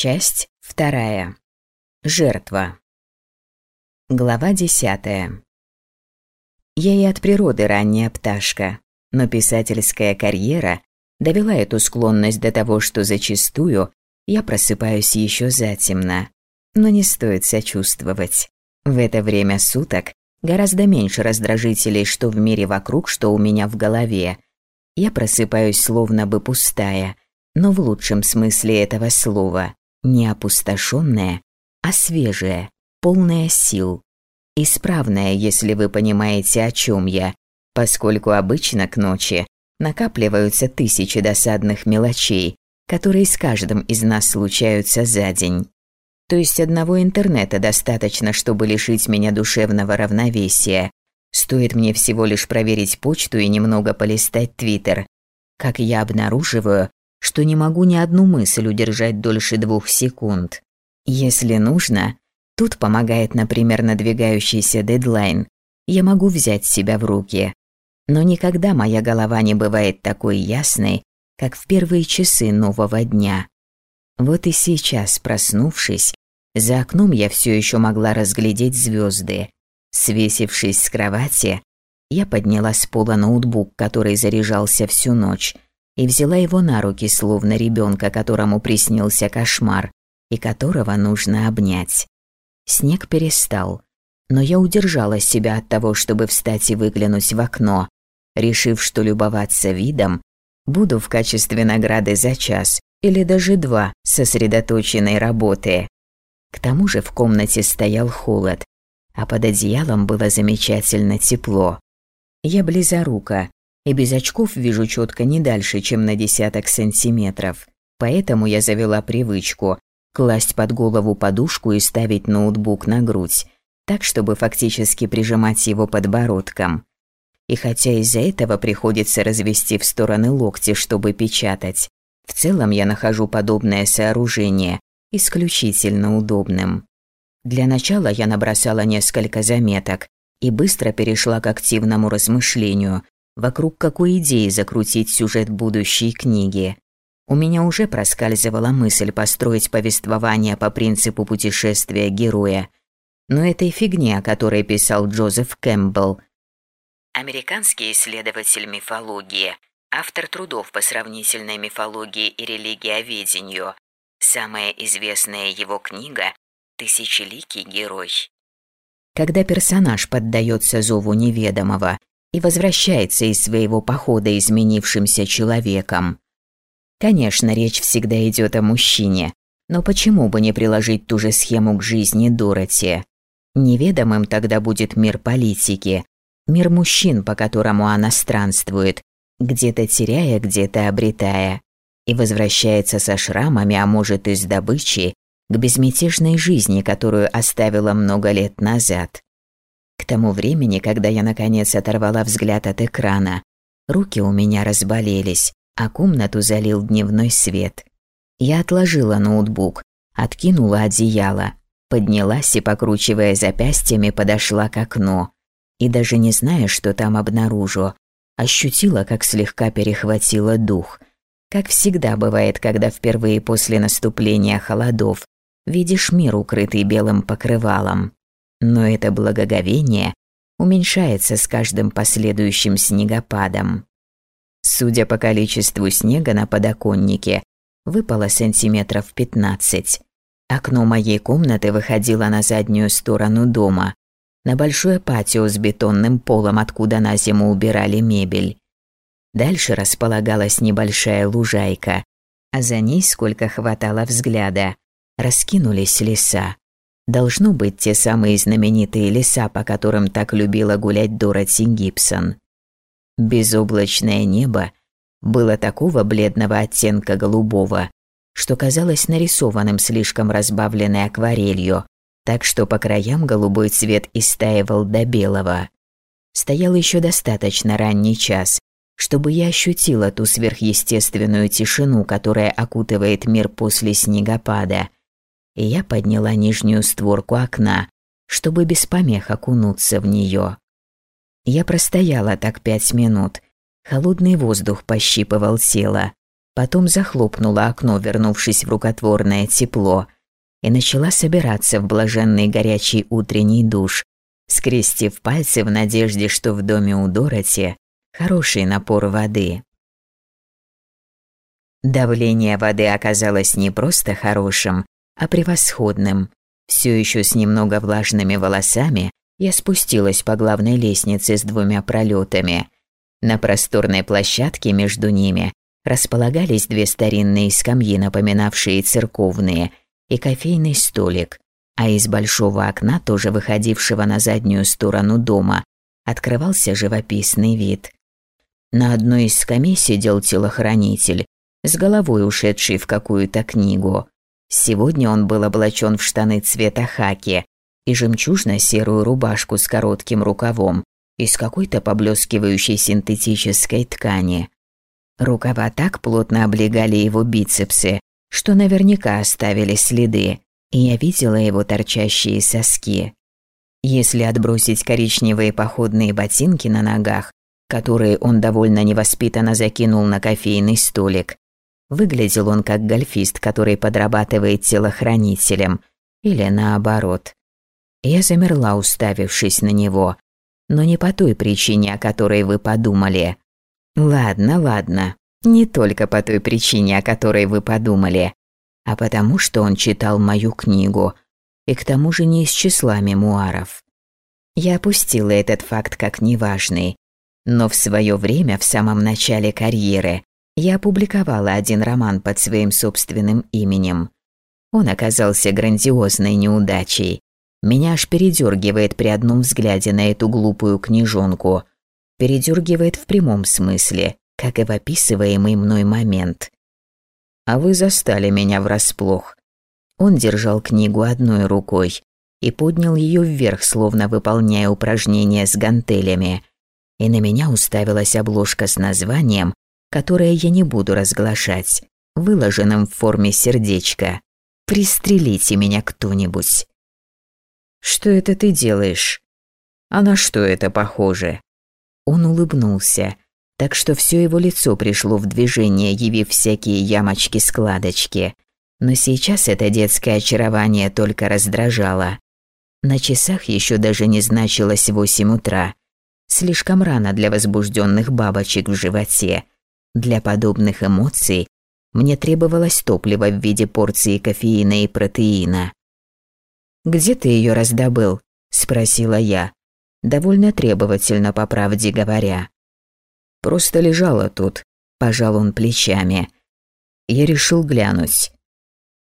Часть вторая. Жертва. Глава десятая. Я и от природы ранняя пташка, но писательская карьера довела эту склонность до того, что зачастую я просыпаюсь еще затемно. Но не стоит сочувствовать. В это время суток гораздо меньше раздражителей, что в мире вокруг, что у меня в голове. Я просыпаюсь словно бы пустая, но в лучшем смысле этого слова, не опустошенная, а свежая, полная сил. Исправная, если вы понимаете, о чем я, поскольку обычно к ночи накапливаются тысячи досадных мелочей, которые с каждым из нас случаются за день. То есть одного интернета достаточно, чтобы лишить меня душевного равновесия. Стоит мне всего лишь проверить почту и немного полистать Твиттер. Как я обнаруживаю, что не могу ни одну мысль удержать дольше двух секунд. Если нужно, тут помогает, например, надвигающийся дедлайн. Я могу взять себя в руки. Но никогда моя голова не бывает такой ясной, как в первые часы нового дня. Вот и сейчас, проснувшись, за окном я все еще могла разглядеть звезды. Свесившись с кровати, я подняла с пола ноутбук, который заряжался всю ночь, и взяла его на руки, словно ребенка, которому приснился кошмар, и которого нужно обнять. Снег перестал, но я удержала себя от того, чтобы встать и выглянуть в окно, решив, что любоваться видом буду в качестве награды за час или даже два сосредоточенной работы. К тому же в комнате стоял холод, а под одеялом было замечательно тепло. Я близорука, и без очков вижу четко не дальше, чем на десяток сантиметров. Поэтому я завела привычку класть под голову подушку и ставить ноутбук на грудь, так, чтобы фактически прижимать его подбородком. И хотя из-за этого приходится развести в стороны локти, чтобы печатать, в целом я нахожу подобное сооружение исключительно удобным. Для начала я набросала несколько заметок и быстро перешла к активному размышлению, вокруг какой идеи закрутить сюжет будущей книги. У меня уже проскальзывала мысль построить повествование по принципу путешествия героя. Но этой фигни, о которой писал Джозеф Кэмпбелл, американский исследователь мифологии, автор трудов по сравнительной мифологии и религиоведению, Самая известная его книга «Тысячеликий герой». Когда персонаж поддается зову неведомого и возвращается из своего похода изменившимся человеком. Конечно, речь всегда идет о мужчине, но почему бы не приложить ту же схему к жизни Дороти? Неведомым тогда будет мир политики, мир мужчин, по которому она странствует, где-то теряя, где-то обретая и возвращается со шрамами, а может и с добычей, к безмятежной жизни, которую оставила много лет назад. Тому времени, когда я наконец оторвала взгляд от экрана, руки у меня разболелись, а комнату залил дневной свет. Я отложила ноутбук, откинула одеяло, поднялась и, покручивая запястьями, подошла к окну. И даже не зная, что там обнаружу, ощутила, как слегка перехватило дух – как всегда бывает, когда впервые после наступления холодов видишь мир, укрытый белым покрывалом. Но это благоговение уменьшается с каждым последующим снегопадом. Судя по количеству снега на подоконнике, выпало сантиметров 15. Окно моей комнаты выходило на заднюю сторону дома, на большое патио с бетонным полом, откуда на зиму убирали мебель. Дальше располагалась небольшая лужайка, а за ней, сколько хватало взгляда, раскинулись леса. Должно быть те самые знаменитые леса, по которым так любила гулять Дороти Гибсон. Безоблачное небо было такого бледного оттенка голубого, что казалось нарисованным слишком разбавленной акварелью, так что по краям голубой цвет истаивал до белого. Стоял еще достаточно ранний час, чтобы я ощутила ту сверхъестественную тишину, которая окутывает мир после снегопада. И я подняла нижнюю створку окна, чтобы без помех окунуться в нее. Я простояла так пять минут. Холодный воздух пощипывал тело. Потом захлопнула окно, вернувшись в рукотворное тепло, и начала собираться в блаженный горячий утренний душ, скрестив пальцы в надежде, что в доме у Дороти хороший напор воды. Давление воды оказалось не просто хорошим, а превосходным. Все еще с немного влажными волосами я спустилась по главной лестнице с двумя пролетами. На просторной площадке между ними располагались две старинные скамьи, напоминавшие церковные, и кофейный столик, а из большого окна, тоже выходившего на заднюю сторону дома, открывался живописный вид. На одной из скамей сидел телохранитель, с головой ушедший в какую-то книгу. Сегодня он был облачен в штаны цвета хаки и жемчужно-серую рубашку с коротким рукавом из какой-то поблескивающей синтетической ткани. Рукава так плотно облегали его бицепсы, что наверняка оставили следы, и я видела его торчащие соски. Если отбросить коричневые походные ботинки на ногах, которые он довольно невоспитанно закинул на кофейный столик, выглядел он как гольфист, который подрабатывает телохранителем, или наоборот. Я замерла, уставившись на него, но не по той причине, о которой вы подумали. Ладно, ладно. Не только по той причине, о которой вы подумали, а потому что он читал мою книгу, и к тому же не из числа мемуаров. Я опустила этот факт как неважный, но в свое время, в самом начале карьеры, я опубликовала один роман под своим собственным именем. Он оказался грандиозной неудачей. Меня аж передергивает при одном взгляде на эту глупую книжонку – передергивает в прямом смысле, как и в описываемый мной момент. А вы застали меня врасплох. Он держал книгу одной рукой и поднял ее вверх, словно выполняя упражнения с гантелями. И на меня уставилась обложка с названием, которое я не буду разглашать, выложенным в форме сердечка. «Пристрелите меня кто-нибудь». «Что это ты делаешь?» «А на что это похоже?» Он улыбнулся, так что все его лицо пришло в движение, явив всякие ямочки-складочки. Но сейчас это детское очарование только раздражало. На часах еще даже не значилось восемь утра. Слишком рано для возбужденных бабочек в животе. Для подобных эмоций мне требовалось топливо в виде порции кофеина и протеина. «Где ты ее раздобыл?» – спросила я довольно требовательно, по правде говоря. Просто лежала тут, пожал он плечами. Я решил глянуть.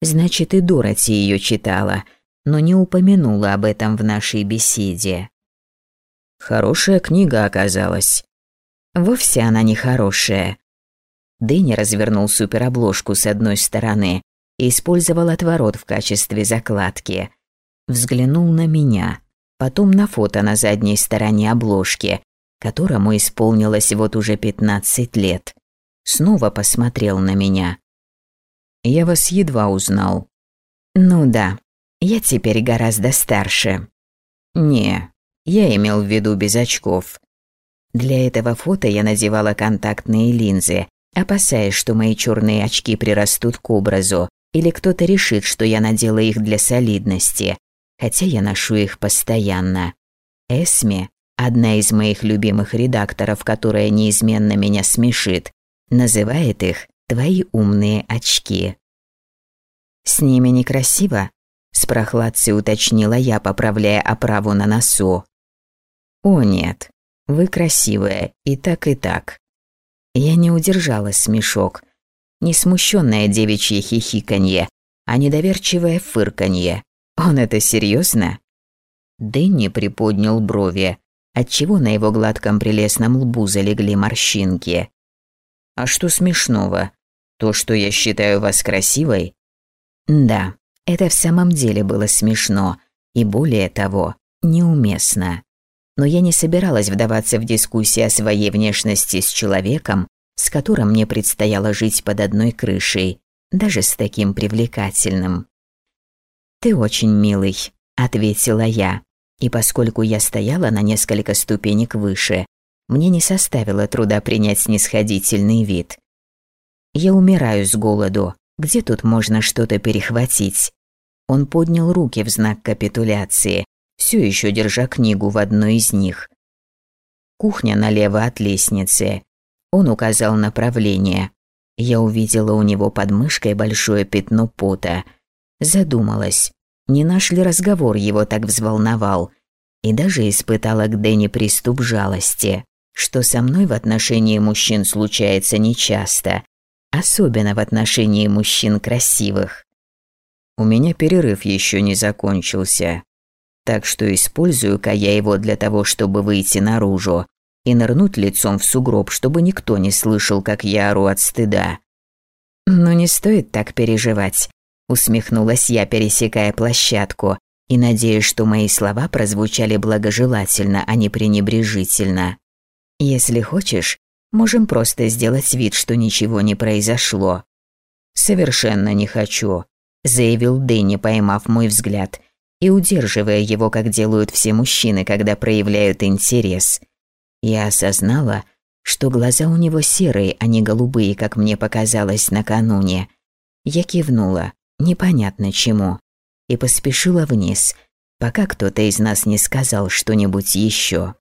Значит, и Дороти ее читала, но не упомянула об этом в нашей беседе. Хорошая книга оказалась. Вовсе она не хорошая. Дэнни развернул суперобложку с одной стороны и использовал отворот в качестве закладки. Взглянул на меня потом на фото на задней стороне обложки, которому исполнилось вот уже 15 лет. Снова посмотрел на меня. «Я вас едва узнал». «Ну да, я теперь гораздо старше». «Не, я имел в виду без очков». Для этого фото я надевала контактные линзы, опасаясь, что мои черные очки прирастут к образу, или кто-то решит, что я надела их для солидности, хотя я ношу их постоянно. Эсми, одна из моих любимых редакторов, которая неизменно меня смешит, называет их «твои умные очки». «С ними некрасиво?» – с прохладцей уточнила я, поправляя оправу на носу. «О нет, вы красивая, и так, и так». Я не удержала смешок. Не смущенное девичье хихиканье, а недоверчивое фырканье. Он это серьезно? Дэнни приподнял брови, отчего на его гладком прелестном лбу залегли морщинки. А что смешного? То, что я считаю вас красивой? Да, это в самом деле было смешно и более того, неуместно. Но я не собиралась вдаваться в дискуссии о своей внешности с человеком, с которым мне предстояло жить под одной крышей, даже с таким привлекательным. «Ты очень милый», – ответила я. И поскольку я стояла на несколько ступенек выше, мне не составило труда принять снисходительный вид. Я умираю с голоду. Где тут можно что-то перехватить? Он поднял руки в знак капитуляции, все еще держа книгу в одной из них. Кухня налево от лестницы. Он указал направление. Я увидела у него под мышкой большое пятно пота. Задумалась, не наш ли разговор его так взволновал, и даже испытала к Дэнни приступ жалости, что со мной в отношении мужчин случается нечасто, особенно в отношении мужчин красивых. У меня перерыв еще не закончился, так что использую-ка я его для того, чтобы выйти наружу и нырнуть лицом в сугроб, чтобы никто не слышал, как я ору от стыда. Но не стоит так переживать, усмехнулась я, пересекая площадку, и надеюсь, что мои слова прозвучали благожелательно, а не пренебрежительно. Если хочешь, можем просто сделать вид, что ничего не произошло. Совершенно не хочу, заявил Дэнни, поймав мой взгляд и удерживая его, как делают все мужчины, когда проявляют интерес. Я осознала, что глаза у него серые, а не голубые, как мне показалось накануне. Я кивнула, непонятно чему, и поспешила вниз, пока кто-то из нас не сказал что-нибудь еще.